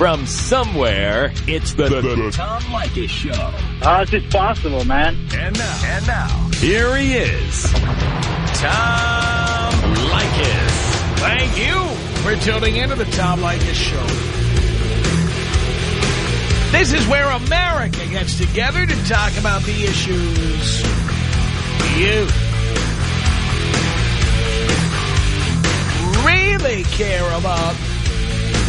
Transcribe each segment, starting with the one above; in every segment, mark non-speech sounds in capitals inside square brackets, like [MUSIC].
From somewhere, it's the, the, the Tom Leykis Show. Uh, How is this possible, man? And now, and now, here he is, Tom Leykis. Thank you for tuning into the Tom Leykis Show. This is where America gets together to talk about the issues you really care about.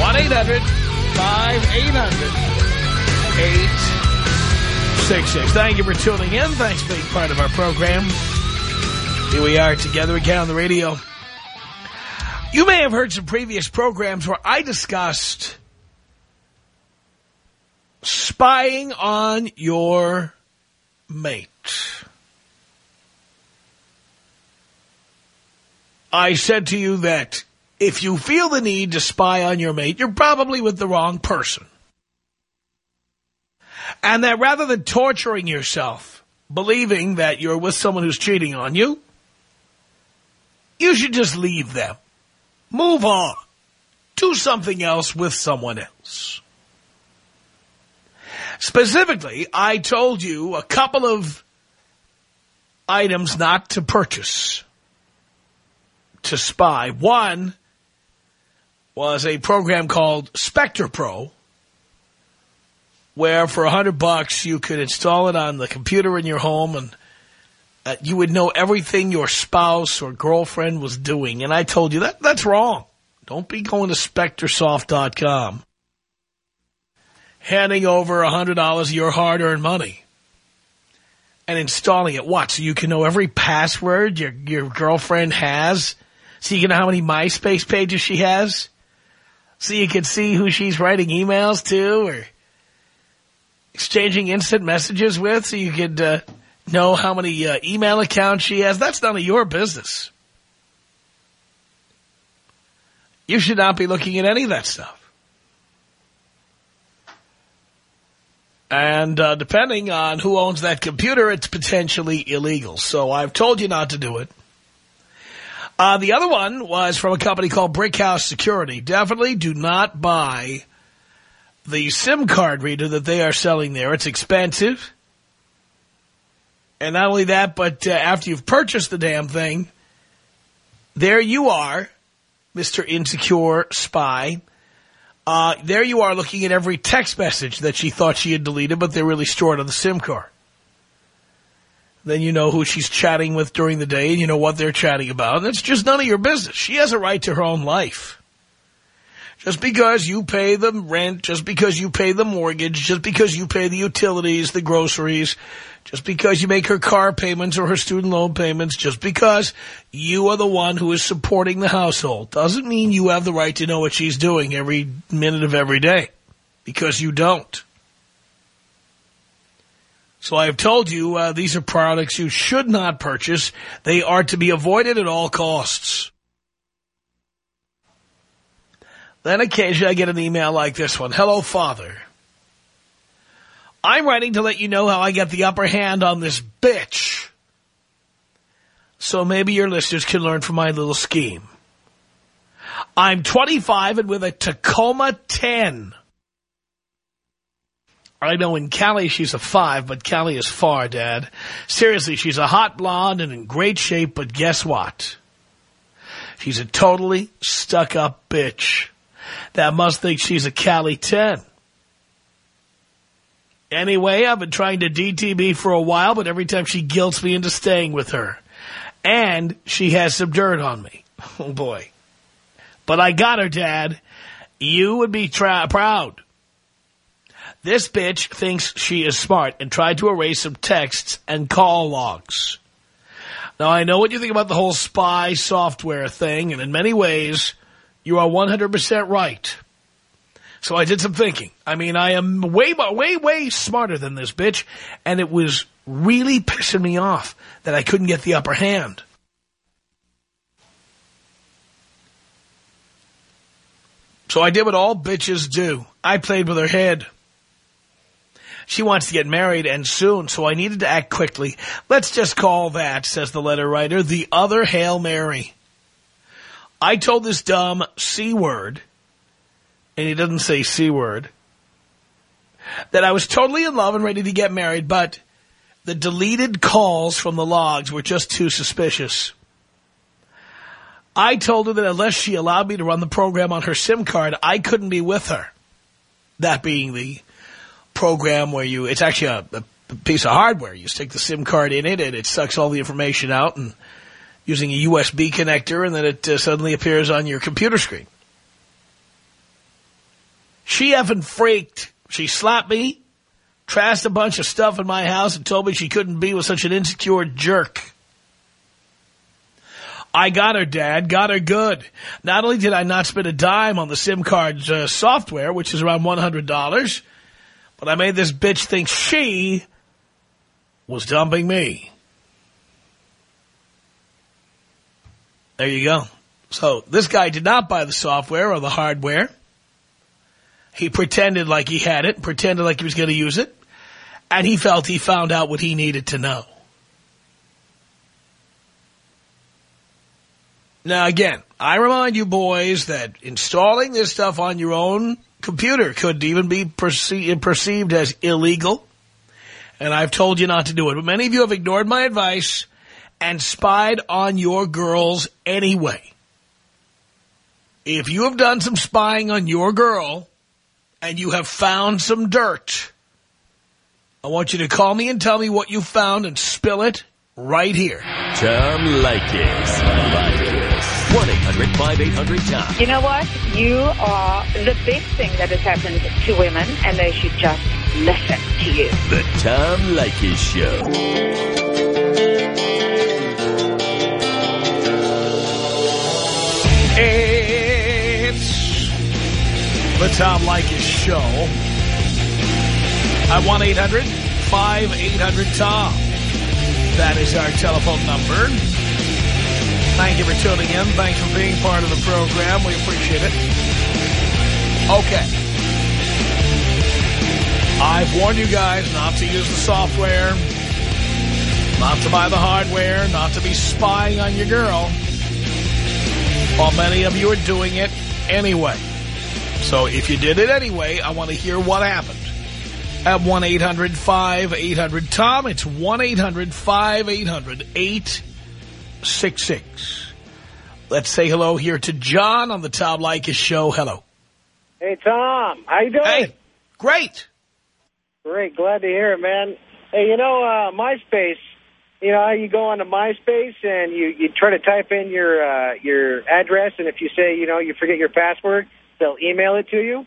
1-800-5800-866. Thank you for tuning in. Thanks for being part of our program. Here we are together again on the radio. You may have heard some previous programs where I discussed spying on your mate. I said to you that if you feel the need to spy on your mate, you're probably with the wrong person. And that rather than torturing yourself, believing that you're with someone who's cheating on you, you should just leave them. Move on. Do something else with someone else. Specifically, I told you a couple of items not to purchase to spy. One was a program called Spector Pro, where for a hundred bucks you could install it on the computer in your home and uh, you would know everything your spouse or girlfriend was doing. And I told you that that's wrong. Don't be going to SpectorSoft.com handing over a hundred dollars of your hard-earned money and installing it. What? So you can know every password your your girlfriend has. So you can know how many MySpace pages she has. So you can see who she's writing emails to or exchanging instant messages with. So you could uh, know how many uh, email accounts she has. That's none of your business. You should not be looking at any of that stuff. And uh, depending on who owns that computer, it's potentially illegal. So I've told you not to do it. Uh, the other one was from a company called Brickhouse Security. Definitely do not buy the SIM card reader that they are selling there. It's expensive. And not only that, but uh, after you've purchased the damn thing, there you are, Mr. Insecure Spy. Uh, there you are looking at every text message that she thought she had deleted, but they're really stored on the SIM card. Then you know who she's chatting with during the day, and you know what they're chatting about. It's just none of your business. She has a right to her own life. Just because you pay the rent, just because you pay the mortgage, just because you pay the utilities, the groceries, just because you make her car payments or her student loan payments, just because you are the one who is supporting the household, doesn't mean you have the right to know what she's doing every minute of every day. Because you don't. So I have told you uh, these are products you should not purchase. They are to be avoided at all costs. Then occasionally I get an email like this one. Hello, Father. I'm writing to let you know how I get the upper hand on this bitch. So maybe your listeners can learn from my little scheme. I'm 25 and with a Tacoma 10. I know in Cali she's a 5, but Cali is far, Dad. Seriously, she's a hot blonde and in great shape, but guess what? She's a totally stuck-up bitch that must think she's a Cali 10. Anyway, I've been trying to DTB for a while, but every time she guilts me into staying with her. And she has some dirt on me. [LAUGHS] Oh, boy. But I got her, Dad. You would be proud. This bitch thinks she is smart and tried to erase some texts and call logs. Now, I know what you think about the whole spy software thing, and in many ways, you are 100% right. So I did some thinking. I mean, I am way, way, way smarter than this bitch, and it was really pissing me off that I couldn't get the upper hand. So I did what all bitches do. I played with her head. She wants to get married and soon, so I needed to act quickly. Let's just call that, says the letter writer, the other Hail Mary. I told this dumb C word, and he doesn't say C word, that I was totally in love and ready to get married, but the deleted calls from the logs were just too suspicious. I told her that unless she allowed me to run the program on her SIM card, I couldn't be with her. That being the program where you, it's actually a, a piece of hardware. You stick the SIM card in it and it sucks all the information out and using a USB connector and then it uh, suddenly appears on your computer screen. She effing freaked. She slapped me, trashed a bunch of stuff in my house and told me she couldn't be with such an insecure jerk. I got her, Dad. Got her good. Not only did I not spend a dime on the SIM card uh, software, which is around $100, but I made this bitch think she was dumping me. There you go. So this guy did not buy the software or the hardware. He pretended like he had it, pretended like he was going to use it, and he felt he found out what he needed to know. Now, again, I remind you boys that installing this stuff on your own computer could even be perce perceived as illegal. And I've told you not to do it. But many of you have ignored my advice and spied on your girls anyway. If you have done some spying on your girl and you have found some dirt, I want you to call me and tell me what you found and spill it right here. Tom Leykis. 1-800-5800-TOM. You know what? You are the best thing that has happened to women, and they should just listen to you. The Tom Leykis Show. It's the Tom Leykis Show at 1-800-5800-TOM. That is our telephone number. Thank you for tuning in. Thanks for being part of the program. We appreciate it. Okay. I've warned you guys not to use the software, not to buy the hardware, not to be spying on your girl. While many of you are doing it anyway. So if you did it anyway, I want to hear what happened. At 1-800-5800-TOM. It's 1-800-5800-866. Let's say hello here to John on the Tom Leykis show. Hello. Hey, Tom. How you doing? Hey, great. Great. Glad to hear it, man. Hey, you know, uh, MySpace, you know how you go onto MySpace and you, you try to type in your uh, your address, and if you say, you know, you forget your password, they'll email it to you?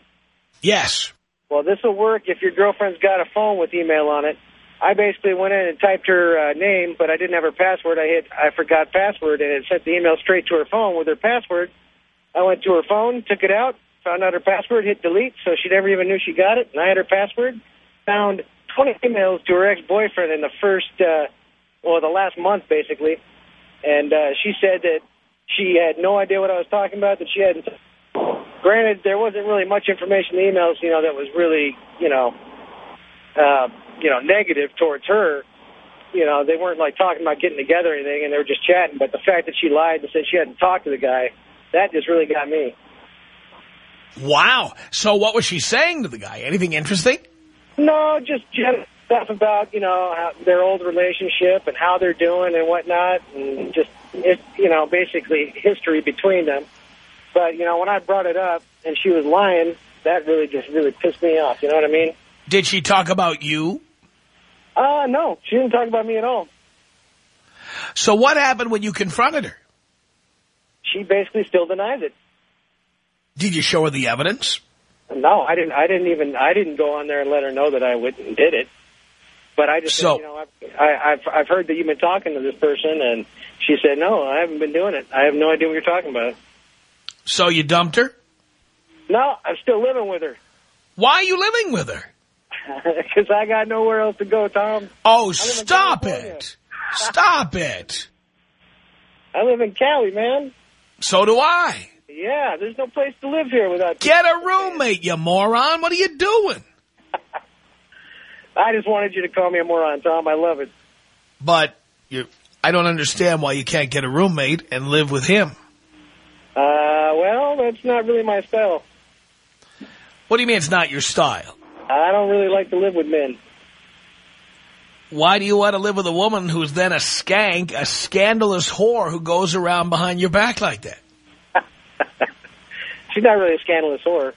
Yes. Well, this will work if your girlfriend's got a phone with email on it. I basically went in and typed her uh, name, but I didn't have her password. I hit I forgot password, and it sent the email straight to her phone with her password. I went to her phone, took it out, found out her password, hit delete, so she never even knew she got it, and I had her password. Found 20 emails to her ex-boyfriend in the first, uh, well, the last month, basically. And uh, she said that she had no idea what I was talking about, that she hadn't... Granted, there wasn't really much information in the emails, you know, that was really, you know, uh, you know, negative towards her. You know, they weren't, like, talking about getting together or anything, and they were just chatting. But the fact that she lied and said she hadn't talked to the guy, that just really got me. Wow. So what was she saying to the guy? Anything interesting? No, just general stuff about, you know, how, their old relationship and how they're doing and whatnot, and just, it, you know, basically history between them. But, you know, when I brought it up and she was lying, that really just really pissed me off, you know what I mean? Did she talk about you? Uh, no, she didn't talk about me at all. So what happened when you confronted her? She basically still denies it. Did you show her the evidence? No, I didn't. I didn't even. I didn't go on there and let her know that I went and did it. But I just, So- said, you know, I've, I, I've I've heard that you've been talking to this person, and she said, no, I haven't been doing it. I have no idea what you're talking about. So you dumped her? No, I'm still living with her. Why are you living with her? [LAUGHS] Because I got nowhere else to go, Tom. Oh, stop it. Stop it. [LAUGHS] I live in Cali, man. So do I. Yeah, there's no place to live here without... Get a roommate, you moron. What are you doing? [LAUGHS] I just wanted you to call me a moron, Tom. I love it. But you, I don't understand why you can't get a roommate and live with him. Uh, well, that's not really my style. What do you mean it's not your style? I don't really like to live with men. Why do you want to live with a woman who's then a skank, a scandalous whore who goes around behind your back like that? [LAUGHS] She's not really a scandalous whore.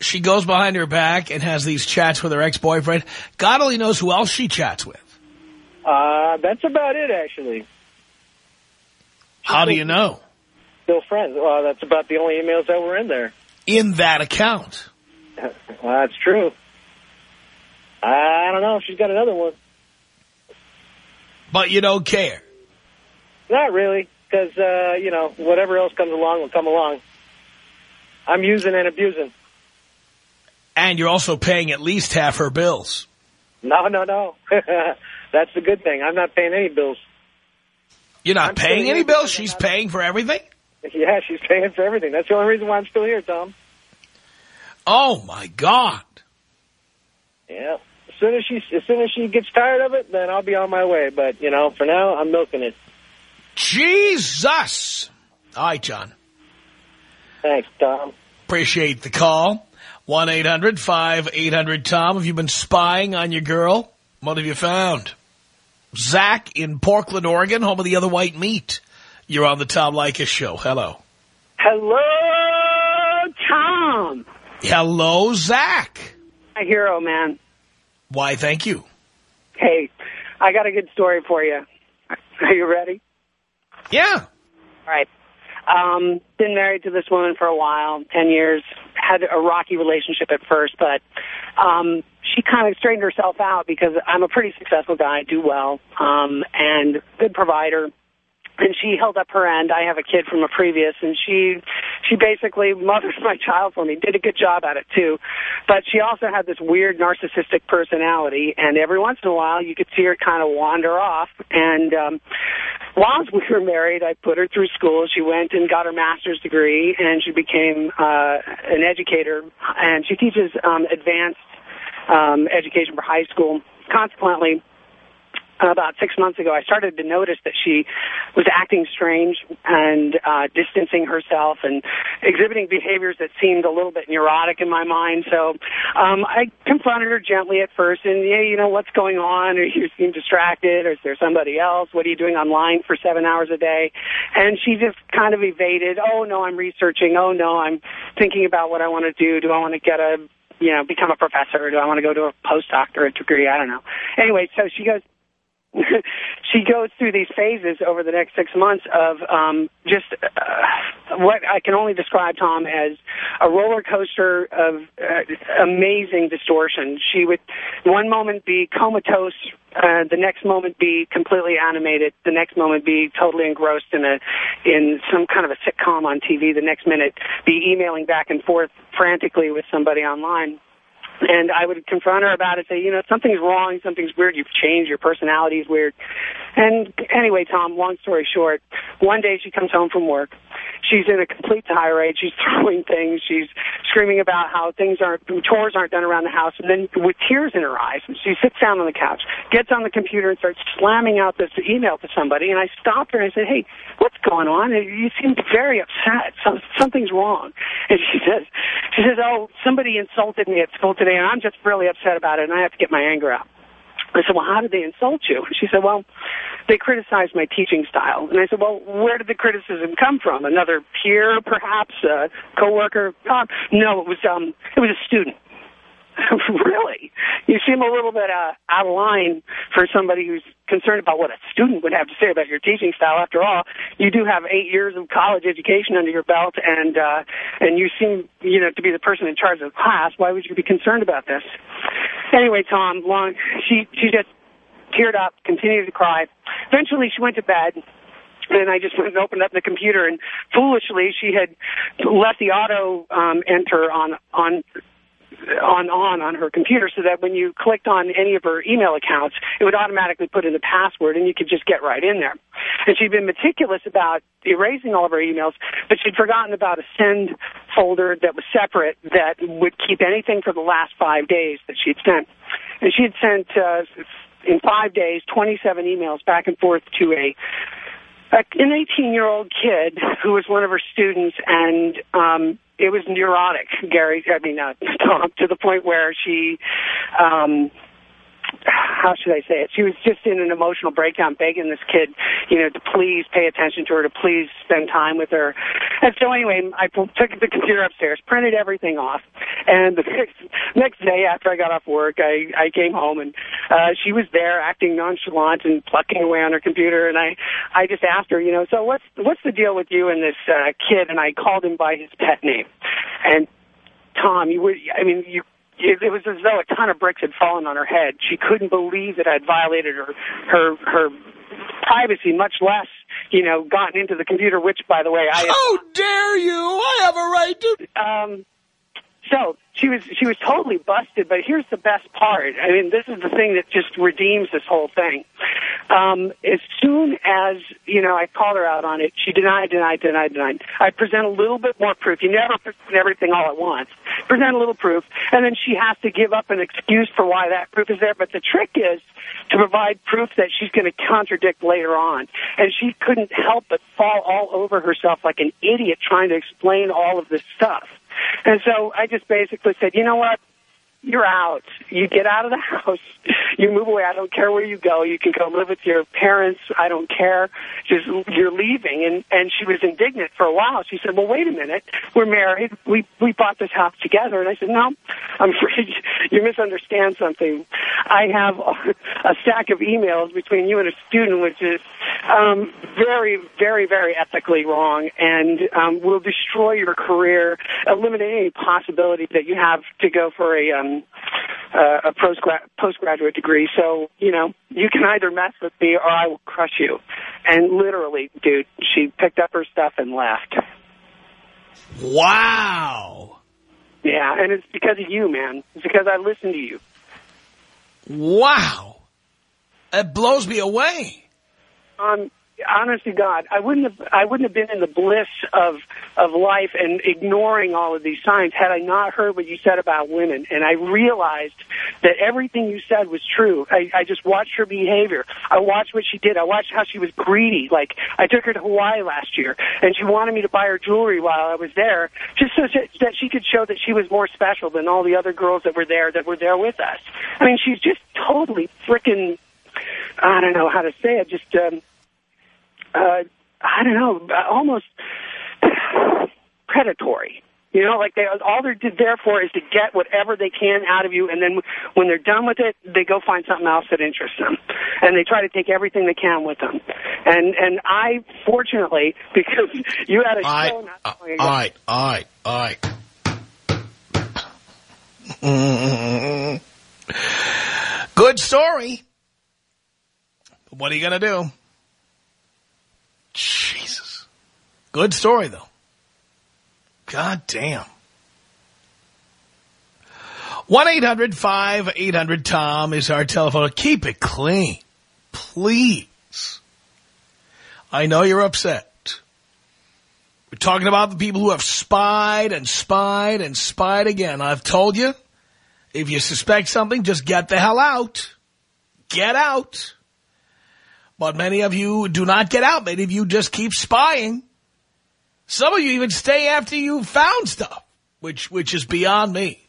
She goes behind her back and has these chats with her ex-boyfriend. God only knows who else she chats with. Uh, that's about it, actually. How do you know? Still friends. Well, that's about the only emails that were in there. In that account. [LAUGHS] well, that's true. I don't know if she's got another one. But you don't care. Not really, because, uh, you know, whatever else comes along will come along. I'm using and abusing. And you're also paying at least half her bills. No, no, no. [LAUGHS] That's the good thing. I'm not paying any bills. You're not I'm paying still any bills? She's paying for everything? [LAUGHS] Yeah, she's paying for everything. That's the only reason why I'm still here, Tom. Oh, my God. Yeah. As soon as she, as soon as she gets tired of it, then I'll be on my way. But you know, for now, I'm milking it. Jesus. All right, John. Thanks, Tom. Appreciate the call. 1-800-5800-TOM. Have you been spying on your girl? What have you found? Zach in Portland, Oregon, home of the other white meat. You're on the Tom Leykis show. Hello. Hello, Tom. Hello, Zach. My hero, man. Why, thank you. Hey, I got a good story for you. Are you ready? Yeah. All right. Um, been married to this woman for a while, 10 years. Had a rocky relationship at first, but um, she kind of straightened herself out because I'm a pretty successful guy, do well, um, and good provider. And she held up her end. I have a kid from a previous, and she she basically mothered [LAUGHS] my child for me. Did a good job at it too, but she also had this weird narcissistic personality. And every once in a while, you could see her kind of wander off. And um, while we were married, I put her through school. She went and got her master's degree, and she became uh, an educator. And she teaches um, advanced um, education for high school. Consequently, about six months ago, I started to notice that she was acting strange and uh, distancing herself and exhibiting behaviors that seemed a little bit neurotic in my mind. So um, I confronted her gently at first, and yeah, you know what's going on? Or [LAUGHS] you seem distracted? Or is there somebody else? What are you doing online for seven hours a day? And she just kind of evaded. Oh no, I'm researching. Oh no, I'm thinking about what I want to do. Do I want to get a you know, become a professor? Do I want to go to a postdoctorate degree? I don't know. Anyway, so she goes, [LAUGHS] she goes through these phases over the next six months of um, just uh, what I can only describe, Tom, as a roller coaster of uh, amazing distortion. She would one moment be comatose, uh, the next moment be completely animated, the next moment be totally engrossed in a in some kind of a sitcom on TV, the next minute be emailing back and forth frantically with somebody online. And I would confront her about it, say, you know, something's wrong, something's weird, you've changed, your personality's weird. And anyway, Tom, long story short, one day she comes home from work. She's in a complete tirade. She's [LAUGHS] throwing things. She's screaming about how things aren't, chores aren't done around the house. And then with tears in her eyes, she sits down on the couch, gets on the computer and starts slamming out this email to somebody. And I stopped her and I said, hey, what's going on? You seem very upset. Some, something's wrong. [LAUGHS] And she says, she says, oh, somebody insulted me at school today and I'm just really upset about it and I have to get my anger out. I said, well, how did they insult you? [LAUGHS] She said, well, they criticized my teaching style. And I said, well, where did the criticism come from? Another peer, perhaps, a coworker? Uh, no, it was um, it was a student. [LAUGHS] really? You seem a little bit uh, out of line for somebody who's concerned about what a student would have to say about your teaching style. After all, you do have eight years of college education under your belt, and uh, and you seem, you know, to be the person in charge of the class. Why would you be concerned about this? Anyway, Tom, long she she just teared up, continued to cry. Eventually, she went to bed. And I just went and opened up the computer, and foolishly, she had left the auto um, enter on on on on on her computer so that when you clicked on any of her email accounts, it would automatically put in the password and you could just get right in there. And she'd been meticulous about erasing all of her emails, but she'd forgotten about a send folder that was separate that would keep anything for the last five days that she'd sent. And she'd sent uh, in five days 27 emails back and forth to a an 18-year-old kid who was one of her students, and um, it was neurotic, Gary. I mean, uh, [LAUGHS] to the point where she um, how should I say it? She was just in an emotional breakdown, begging this kid, you know, to please pay attention to her, to please spend time with her. And so anyway, I took the computer upstairs, printed everything off, and the [LAUGHS] next, next day after I got off work, I, I came home and uh, she was there acting nonchalant and plucking away on her computer, and I, I just asked her, you know, so what's what's the deal with you and this uh, kid? And I called him by his pet name, and Tom, you would, I mean, you it, it was as though a ton of bricks had fallen on her head. She couldn't believe that I'd violated her her her privacy, much less you know gotten into the computer. Which, by the way, I how dare you? I have a right to. Um, so she was she was totally busted. But here's the best part. I mean, this is the thing that just redeems this whole thing. Um, as soon as you know, I called her out on it. She denied, denied, denied, denied. I present a little bit more proof. You never present everything all at once. Present a little proof, and then she has to give up an excuse for why that proof is there. But the trick is to provide proof that she's going to contradict later on. And she couldn't help but fall all over herself like an idiot trying to explain all of this stuff. And so I just basically said, you know what? You're out. You get out of the [LAUGHS] house. You move away. I don't care where you go. You can go live with your parents. I don't care. Just you're leaving. And and she was indignant for a while. She said, "Well, wait a minute. We're married. We we bought this house together." And I said, "No, I'm [LAUGHS] afraid you misunderstand something. I have a, stack of emails between you and a student, which is um, very, very, very ethically wrong, and um, will destroy your career, eliminate any possibility that you have to go for a um, uh, a postgraduate degree. So, you know, you can either mess with me or I will crush you. And literally, dude, she picked up her stuff and left. Wow. Yeah, and it's because of you, man. It's because I listen to you. Wow. It blows me away. Um, honest to God, I wouldn't have I wouldn't have been in the bliss of of life and ignoring all of these signs had I not heard what you said about women. And I realized that everything you said was true. I, I just watched her behavior. I watched what she did. I watched how she was greedy. Like I took her to Hawaii last year, and she wanted me to buy her jewelry while I was there, just so that she could show that she was more special than all the other girls that were there that were there with us. I mean, she's just totally freaking. I don't know how to say it. Just. Um, uh, I don't know, almost [SIGHS] predatory. You know, like they all they're there for is to get whatever they can out of you, and then when they're done with it, they go find something else that interests them, and they try to take everything they can with them. And and I, fortunately, [LAUGHS] because you had a show not uh, long ago. All right, all right, all right. [LAUGHS] Good story. What are you going to do? Jesus. Good story, though. God damn. 1-800-5800-TOM is our telephone. Keep it clean. Please. I know you're upset. We're talking about the people who have spied and spied and spied again. I've told you, if you suspect something, just get the hell out. Get out. But many of you do not get out. Many of you just keep spying. Some of you even stay after you found stuff, which which is beyond me.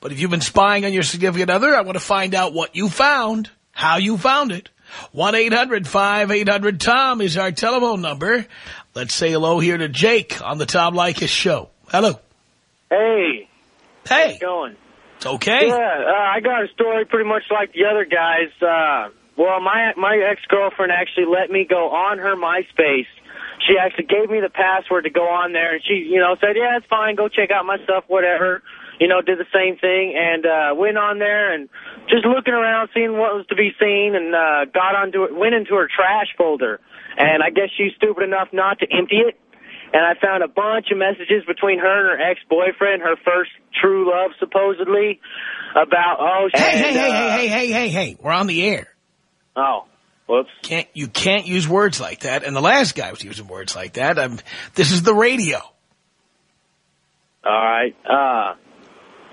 But if you've been spying on your significant other, I want to find out what you found, how you found it. 1-800-5800-TOM is our telephone number. Let's say hello here to Jake on the Tom Leykis show. Hello. Hey. Hey. How's it going? It's okay. Yeah, uh, I got a story pretty much like the other guys. Uh, well, my my ex-girlfriend actually let me go on her MySpace. She actually gave me the password to go on there, and she, you know, said, yeah, it's fine, go check out my stuff, whatever. You know, did the same thing, and uh, went on there and just looking around, seeing what was to be seen, and uh, got onto it, went into her trash folder. And I guess she's stupid enough not to empty it. and I found a bunch of messages between her and her ex-boyfriend, her first true love, supposedly, about, oh... Hey, and, hey, hey, uh, hey, hey, hey, hey, hey, we're on the air. Oh, whoops. Can't You can't use words like that. And the last guy was using words like that. Um, this is the radio. All right. Uh,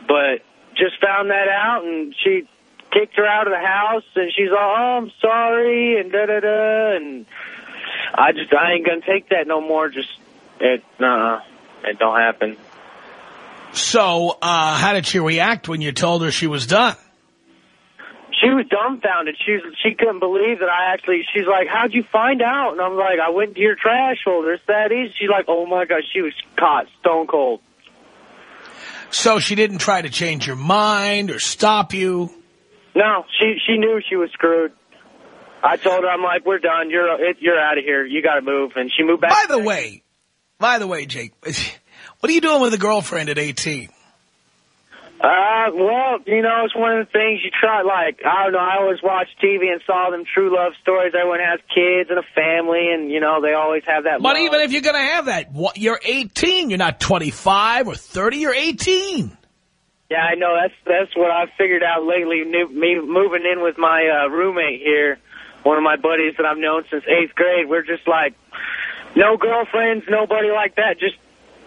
but just found that out, and she kicked her out of the house, and she's all, oh, I'm sorry, and da-da-da, and I just, I ain't gonna take that no more. Just, it, nah, it don't happen. So uh, how did she react when you told her she was done? She was dumbfounded. She's she couldn't believe that I actually. She's like, "How'd you find out?" And I'm like, "I went to your trash folder. It's that easy." She's like, "Oh my gosh," she was caught stone cold. So she didn't try to change your mind or stop you? No, she she knew she was screwed. I told her, I'm like, "We're done. You're it, you're out of here. You got to move." And she moved back. By the way, by the way, Jake, [LAUGHS] what are you doing with a girlfriend at 18? Uh, well, you know, it's one of the things you try, like, I don't know, I always watch TV and saw them true love stories. Everyone has kids and a family, and, you know, they always have that But love. even if you're going to have that, what, you're 18. You're not 25 or 30. You're 18. Yeah, I know. That's that's what I've figured out lately, new- me moving in with my uh, roommate here, one of my buddies that I've known since eighth grade. We're just like, no girlfriends, nobody like that. Just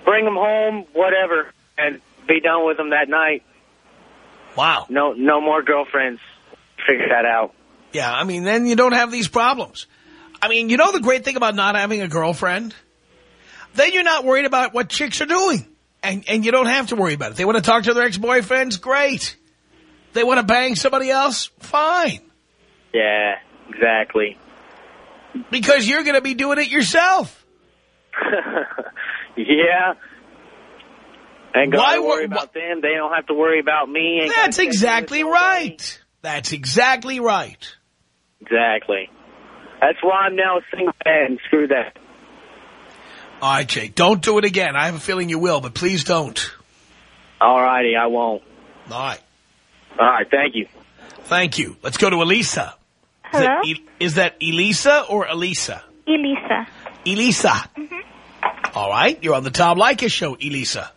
bring them home, whatever, and be done with them that night. Wow. No, no more girlfriends. Figure that out. Yeah, I mean, then you don't have these problems. I mean, you know the great thing about not having a girlfriend? Then you're not worried about what chicks are doing. And, and you don't have to worry about it. They want to talk to their ex-boyfriends? Great. They want to bang somebody else? Fine. Yeah, exactly. Because you're going to be doing it yourself. [LAUGHS] yeah. And Why worry about them. They don't have to worry about me. Ain't That's check in with exactly right. That's exactly right. Exactly. That's why I'm now a single man. Screw that. All right, Jake, don't do it again. I have a feeling you will, but please don't. All righty, I won't. All right. All right, thank you. Thank you. Let's go to Elisa. Is Hello? that, E- is that Elisa or Elisa? Elisa. Elisa. Mm-hmm. All right. You're on the Tom Leykis show, Elisa.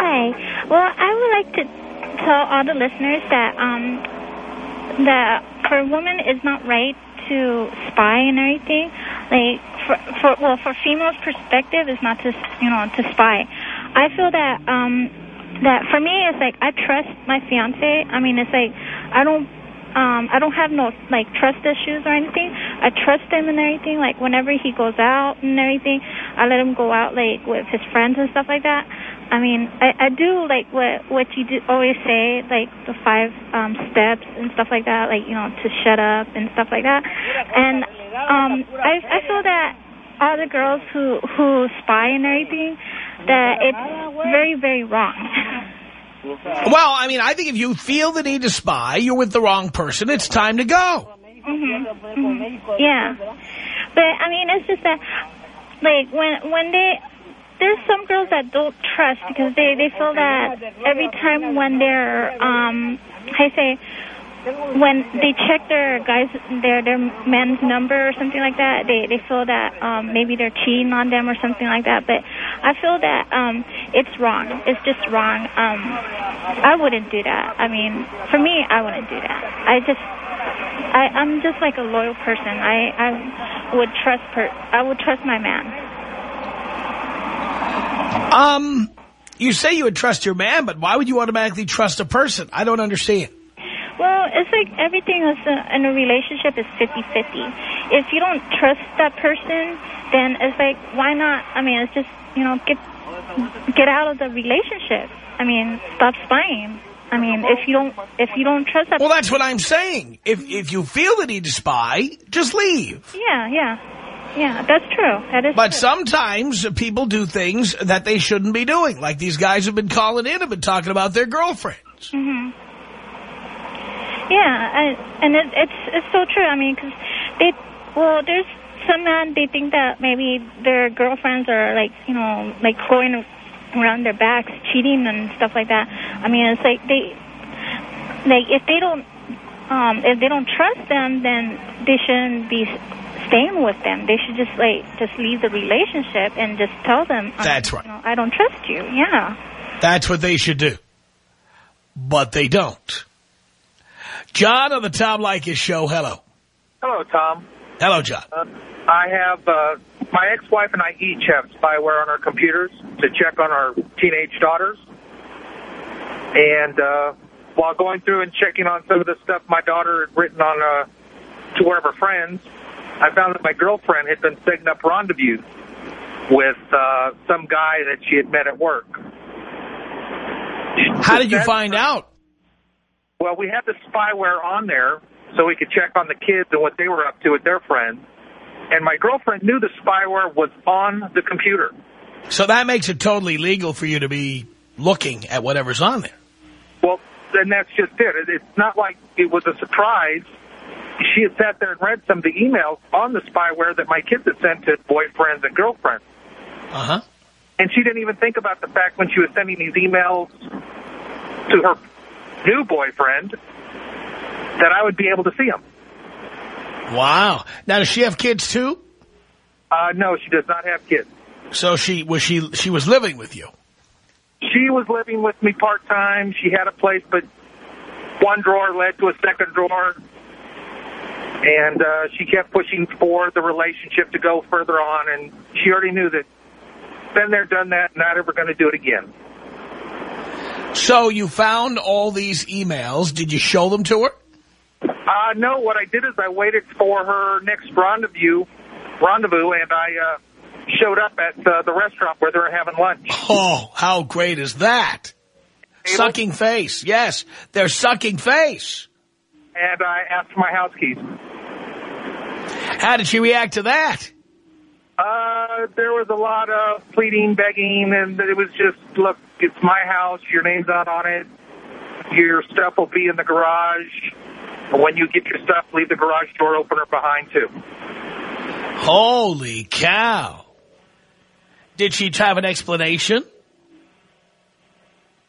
Hi. Well, I would like to tell all the listeners that um that for a woman it's not right to spy and everything. Like for for well for females' perspective is not to you know to spy. I feel that um that for me it's like I trust my fiance. I mean it's like I don't um I don't have no like trust issues or anything. I trust him and everything. Like whenever he goes out and everything, I let him go out like with his friends and stuff like that. I mean, I, I do like what what you do always say, like the five um steps and stuff like that, like you know to shut up and stuff like that. And um I I feel that all the girls who who spy and everything, that it's very very wrong. Well, I mean, I think if you feel the need to spy, you're with the wrong person. It's time to go. Mhm. Mhm. Yeah. But I mean, it's just that, like when when they there's some girls that don't trust because they they feel that every time when they're um I say when they check their guys their their man's number or something like that they they feel that um maybe they're cheating on them or something like that. But I feel that um it's wrong. It's just wrong. Um I wouldn't do that. I mean for me I wouldn't do that. I just I I'm just like a loyal person. I I would trust per I would trust my man Um, you say you would trust your man, but why would you automatically trust a person? I don't understand. Well, it's like everything is in a relationship is 50-50. If you don't trust that person, then it's like, why not? I mean, it's just, you know, get get out of the relationship. I mean, stop spying. I mean, if you don't if you don't trust that Well, that's what I'm saying. If if you feel the need to spy, just leave. Yeah, yeah. Yeah, that's true. That is But true. sometimes people do things that they shouldn't be doing. Like these guys have been calling in and been talking about their girlfriends. hmm Yeah, I, and it, it's it's so true. I mean, because they, well, there's some men they think that maybe their girlfriends are like you know like going around their backs cheating and stuff like that. I mean, it's like they like if they don't um if they don't trust them, then they shouldn't be staying with them. They should just like just leave the relationship and just tell them. That's right. You know, I don't trust you. Yeah. That's what they should do. But they don't. John on the Tom Leykis show. Hello. Hello, Tom. Hello, John. Uh, I have, uh, my ex-wife and I each have spyware on our computers to check on our teenage daughters. And uh, while going through and checking on some of the stuff my daughter had written on uh, to one of her friends, I found that my girlfriend had been setting up rendezvous with uh, some guy that she had met at work. How did you find out? Well, we had the spyware on there so we could check on the kids and what they were up to with their friends. And my girlfriend knew the spyware was on the computer. So that makes it totally legal for you to be looking at whatever's on there. Well, then that's just it. It- It's not like it was a surprise. She had sat there and read some of the emails on the spyware that my kids had sent to boyfriends and girlfriends. Uh-huh. And she didn't even think about the fact when she was sending these emails to her new boyfriend that I would be able to see them. Wow. Now, does she have kids, too? Uh, no, she does not have kids. So she was she she was living with you. She was living with me part time. She had a place, but one drawer led to a second drawer, and uh, she kept pushing for the relationship to go further on. And she already knew that been there, done that, not ever going to do it again. So you found all these emails. Did you show them to her? Uh, no, what I did is I waited for her next rendezvous, rendezvous, and I uh, showed up at uh, the restaurant where they were having lunch. Oh, how great is that? Able- Sucking face. Yes, they're sucking face. And I asked for my house keys. How did she react to that? Uh, there was a lot of pleading, begging, and it was just, look, it's my house. Your name's not on it. Your stuff will be in the garage. When you get your stuff, leave the garage door open or behind, too. Holy cow. Did she have an explanation?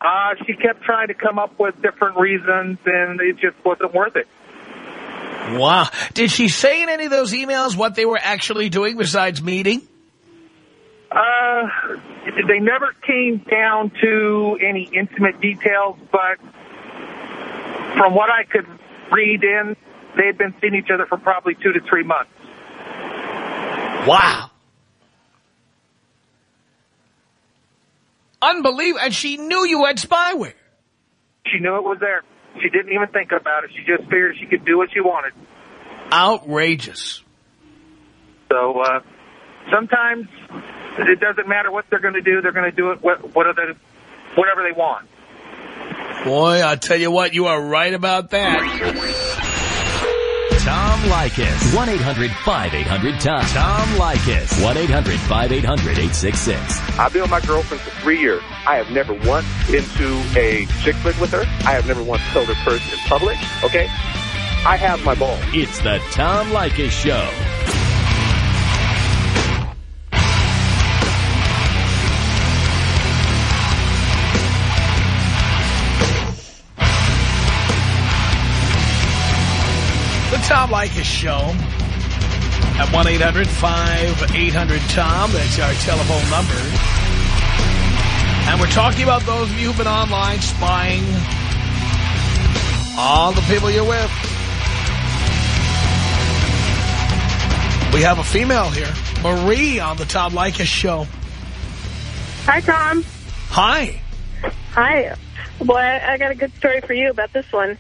Uh, she kept trying to come up with different reasons, and it just wasn't worth it. Wow. Did she say in any of those emails what they were actually doing besides meeting? Uh, they never came down to any intimate details, but from what I could read in, they had been seeing each other for probably two to three months. Wow. Unbelievable. And she knew you had spyware. She knew it was there. She didn't even think about it. She just figured she could do what she wanted. Outrageous. So uh, sometimes it doesn't matter what they're going to do. They're going to do it what, what are they, whatever they want. Boy, I'll tell you what, you are right about that. Tom Leykis. 1-800-5800-TOM. Tom Leykis. 1-800-5800-866. I've been with my girlfriend for three years. I have never once been to a chick flick with her. I have never once told her person in public, okay? I have my ball. It's the Tom Leykis Show. Tom Leykis Show at 1-800-5800-TOM. That's our telephone number. And we're talking about those of you who've been online spying on the people you're with. We have a female here, Marie, on the Tom Leykis Show. Hi, Tom. Hi. Hi. Boy, I got a good story for you about this one.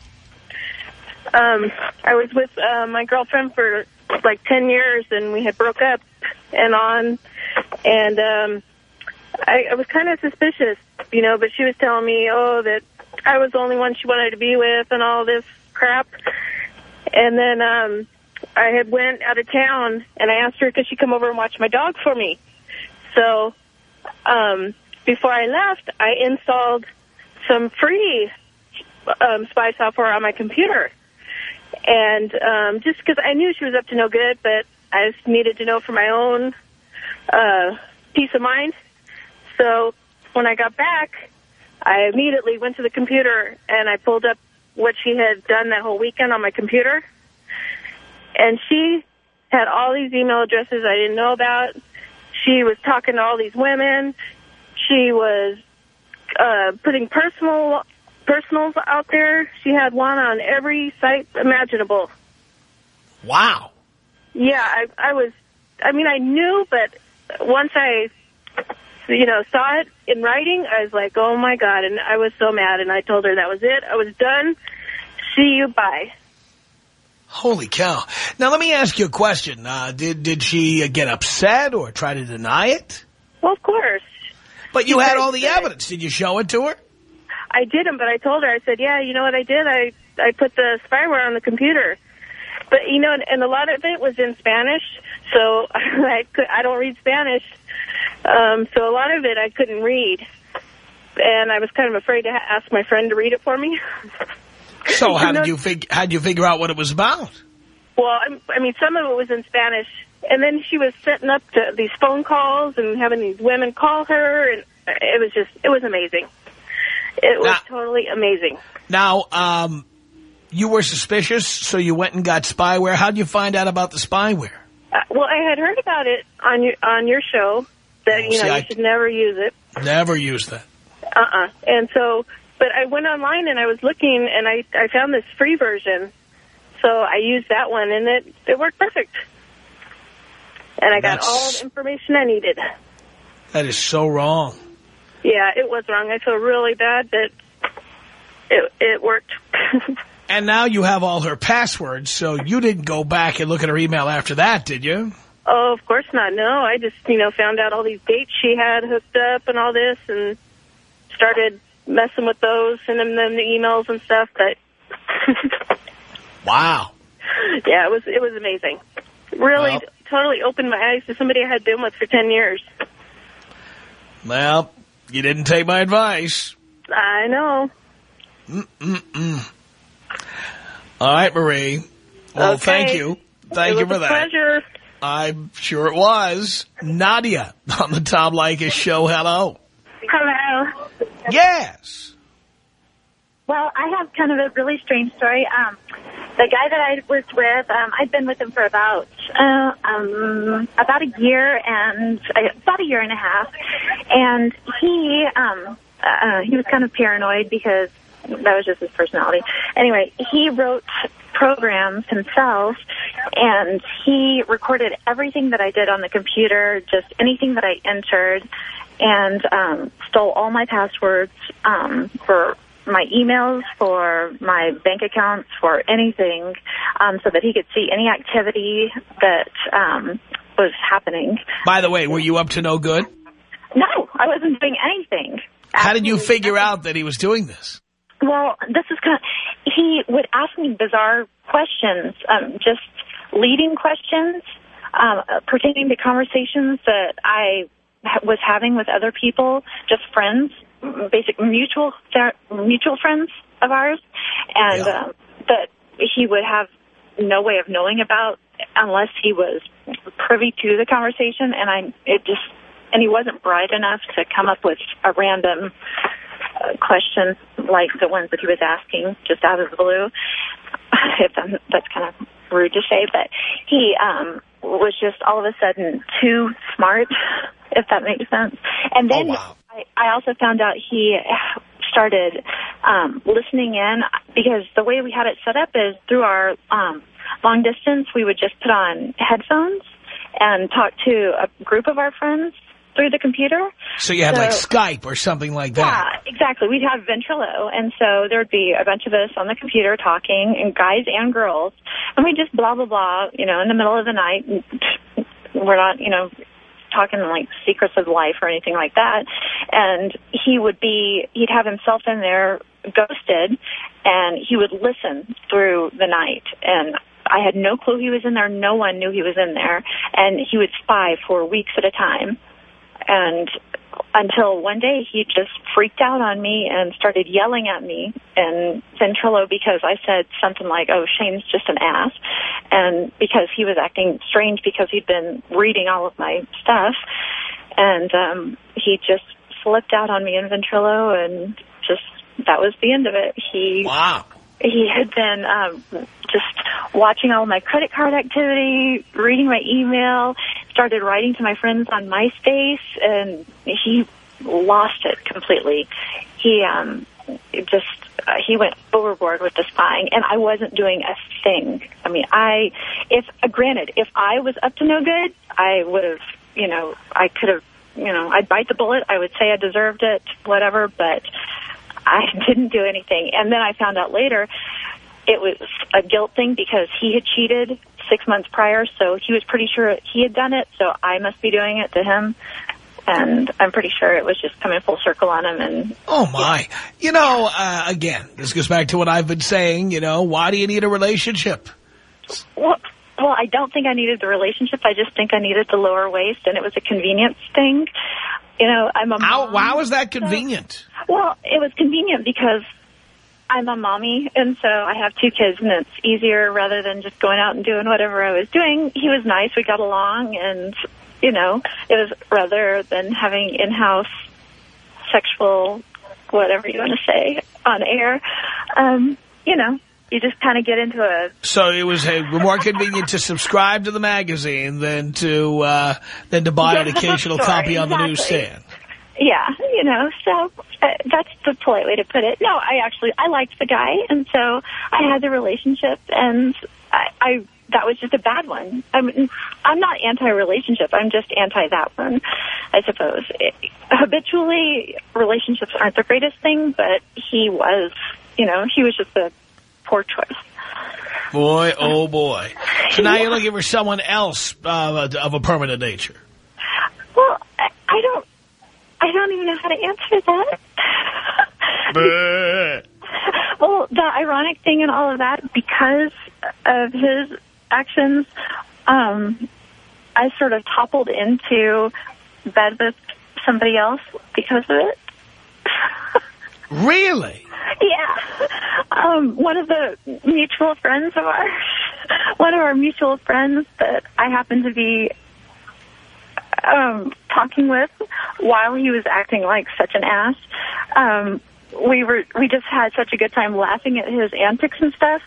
Um, I was with uh, my girlfriend for like 10 years, and we had broke up and on, and um, I, I was kind of suspicious, you know, but she was telling me, oh, that I was the only one she wanted to be with and all this crap. And then um, I had went out of town, and I asked her could she come over and watch my dog for me. So um, before I left, I installed some free um, spy software on my computer. And um, just because I knew she was up to no good, but I just needed to know for my own uh, peace of mind. So when I got back, I immediately went to the computer and I pulled up what she had done that whole weekend on my computer. And she had all these email addresses I didn't know about. She was talking to all these women. She was uh, putting personal personals out there. She had one on every site imaginable. Wow. Yeah, I, I was, I mean, I knew, but once I, you know, saw it in writing, I was like, oh, my God. And I was so mad. And I told her that was it. I was done. See you. Bye. Holy cow. Now, let me ask you a question. Uh, did, did she get upset or try to deny it? Well, of course. But you She had all the evidence. Did you show it to her? I didn't, but I told her, I said, yeah, you know what I did? I, I put the spyware on the computer. But, you know, and, and a lot of it was in Spanish, so [LAUGHS] I, could, I don't read Spanish. Um, so a lot of it I couldn't read. And I was kind of afraid to ha ask my friend to read it for me. [LAUGHS] So how did you figure, how did you figure out what it was about? Well, I mean, some of it was in Spanish. And then she was setting up to these phone calls and having these women call her. And it was just, it was amazing. It was Now- totally amazing. Now, um, you were suspicious, so you went and got spyware. How did you find out about the spyware? Uh, well, I had heard about it on your on your show that you see, know you should never use it. Never use that. Uh-uh. And so, but I went online and I was looking and I I found this free version, so I used that one and it it worked perfect. And I got That's- all the information I needed. That is so wrong. Yeah, it was wrong. I feel really bad, but it it worked. [LAUGHS] And now you have all her passwords, so you didn't go back and look at her email after that, did you? oh, of course not. No, I just you know found out all these dates she had hooked up and all this, and started messing with those, sending them the emails and stuff. But [LAUGHS] Wow. yeah, it was it was amazing. Really, Well- totally opened my eyes to somebody I had been with for ten years. Well, you didn't take my advice. I know. Mm-mm-mm. All right, Marie. Well, Okay. thank you. Thank it you was for a that. Pleasure. I'm sure it was. Nadia on the Tom Leykis show. Hello. Hello. Yes. Well, I have kind of a really strange story. Um, the guy that I was with, um, I'd been with him for about uh, um, about a year and uh, about a year and a half, and he um, uh, he was kind of paranoid because that was just his personality. Anyway, he wrote programs himself, and he recorded everything that I did on the computer, just anything that I entered, and um, stole all my passwords um, for my emails, for my bank accounts, for anything, um, so that he could see any activity that um, was happening. By the way, were you up to no good? No, I wasn't doing anything. How did you figure out that he was doing this? Well, this is kind of, he would ask me bizarre questions, um, just leading questions um, pertaining to conversations that I was having with other people, just friends, basic mutual mutual friends of ours, and Yeah. um, that he would have no way of knowing about unless he was privy to the conversation, and I it just and he wasn't bright enough to come up with a random uh, question like the ones that he was asking just out of the blue. [LAUGHS] If I'm, that's kind of rude to say, but he um, was just all of a sudden too smart, [LAUGHS] if that makes sense. And then Oh, wow. I, I also found out he started um, listening in because the way we had it set up is through our um, long distance, we would just put on headphones and talk to a group of our friends through the computer. So you had like Skype or something like that. yeah, exactly. We'd have Ventrilo, and so there would be a bunch of us on the computer talking, and guys and girls, and we just blah blah blah, you know, in the middle of the night. We're not, you know, talking like secrets of life or anything like that. And he would be, he'd have himself in there ghosted, and he would listen through the night, and. I had no clue he was in there. No one knew he was in there. And he would spy for weeks at a time and until one day he just freaked out on me and started yelling at me in Ventrilo because I said something like, oh, Shane's just an ass. And because he was acting strange because he'd been reading all of my stuff. And um, he just flipped out on me in Ventrilo and just, that was the end of it. He Wow. he had been um, just watching all my credit card activity, reading my email, started writing to my friends on MySpace, and he lost it completely. He um, just uh, he went overboard with the spying, and I wasn't doing a thing. I mean, I if uh, granted, if I was up to no good, I would have, you know, I could have, you know, I'd bite the bullet. I would say I deserved it, whatever, but I [LAUGHS] didn't do anything. And then I found out later it was a guilt thing because he had cheated six months prior, so he was pretty sure he had done it, so I must be doing it to him. And I'm pretty sure it was just coming full circle on him. And Oh, my. You know, uh, again, this goes back to what I've been saying, you know, why do you need a relationship? Well, well, I don't think I needed the relationship. I just think I needed the lower waist, and it was a convenience thing. You know, I'm a How, mom. how is that convenient? Well, it was convenient because I'm a mommy, and so I have two kids, and it's easier rather than just going out and doing whatever I was doing. He was nice. We got along, and, you know, it was rather than having in-house sexual, whatever you want to say, on air. Um, you know, you just kind of get into a So it was uh, more convenient to subscribe to the magazine than to uh, than to buy an [LAUGHS] occasional copy on the newsstand. Yeah, you know, so uh, that's the polite way to put it. No, I actually, I liked the guy, and so I had the relationship, and I, I that was just a bad one. I mean, I'm not anti-relationship. I'm just anti that one, I suppose. It, habitually, relationships aren't the greatest thing, but he was, you know, he was just a poor choice. Boy, oh boy. So now you're looking for someone else uh, of a permanent nature. Well, I, I don't, I don't even know how to answer that. [LAUGHS] Well, the ironic thing in all of that, because of his actions, um, I sort of toppled into bed with somebody else because of it. Really? Yeah. Um, one of the mutual friends of ours, one of our mutual friends that I happen to be um, talking with while he was acting like such an ass, um, we were we just had such a good time laughing at his antics and stuff.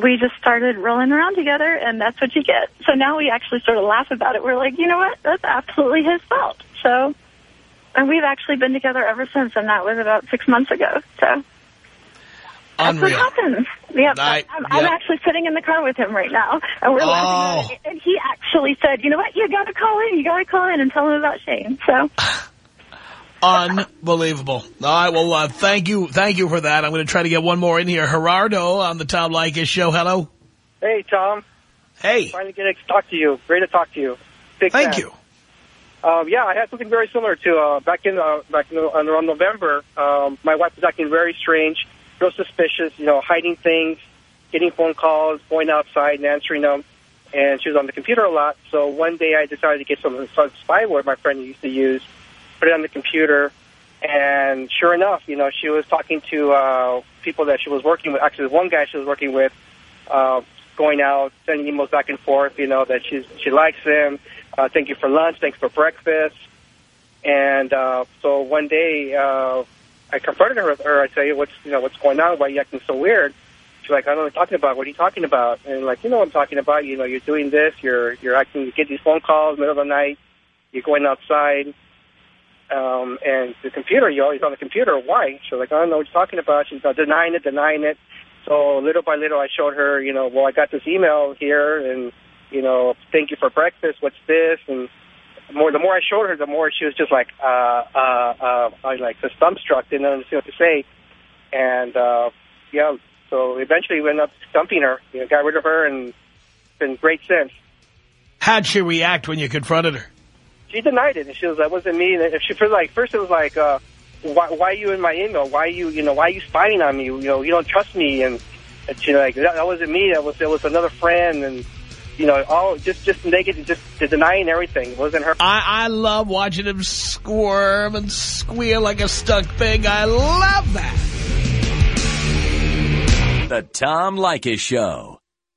We just started rolling around together, and that's what you get. So now we actually sort of laugh about it. We're like, you know what? That's absolutely his fault. So, and we've actually been together ever since, and that was about six months ago. So. That's what happens. Yep. I- I'm, I'm actually sitting in the car with him right now, and we're laughing. About it. And he actually said, "You know what? You got to call in. You got to call in and tell him about Shane." So, [SIGHS] Unbelievable. All right, well, uh, thank you thank you for that. I'm going to try to get one more in here. Gerardo on the Tom Leykis show. Hello. Hey, Tom. Hey. Finally get to talk to you. Great to talk to you. Big Thank fan. you. Um, yeah, I had something very similar to uh, back in uh, back in, uh, around November. Um, my wife was acting very strange, real suspicious. You know, hiding things, getting phone calls, going outside and answering them. And she was on the computer a lot. So one day I decided to get some, spyware my friend used to use, put it on the computer, and sure enough, you know, she was talking to uh, people that she was working with. Actually, one guy she was working with, uh, going out, sending emails back and forth. You know that she's she likes him. Uh, thank you for lunch. Thanks for breakfast. And uh, so one day, uh, I confronted her. Her, I say, "What's you know what's going on? Why are you acting so weird?" She's like, "I don't know what you're talking about. What are you talking about?" And like, you know what I'm talking about. You know, you're doing this. You're you're acting. You get these phone calls middle of the night. You're going outside. Um, and the computer, you're always on the computer. Why? She's like, I don't know what you're talking about. She's uh, denying it, denying it. So little by little, I showed her, you know, well, I got this email here, and you know, thank you for breakfast. What's this? And more, the more I showed her, the more she was just like, uh, uh, uh, I like just dumbstruck, didn't understand what to say. And uh, yeah, so eventually we ended up dumping her. You know, got rid of her, and it's been great since. How'd she react when you confronted her? She denied it, and she was like, "Wasn't me." And she was like, first it was like, uh, "Why, why are you in my email? Why are you, you know, why are you spying on me? You know, you don't trust me." And, and she like, that, "That wasn't me. That was it was another friend." And you know, all just just negative, just denying everything. It wasn't her. I, I love watching him squirm and squeal like a stuck pig. I love that. The Tom Leykis Show.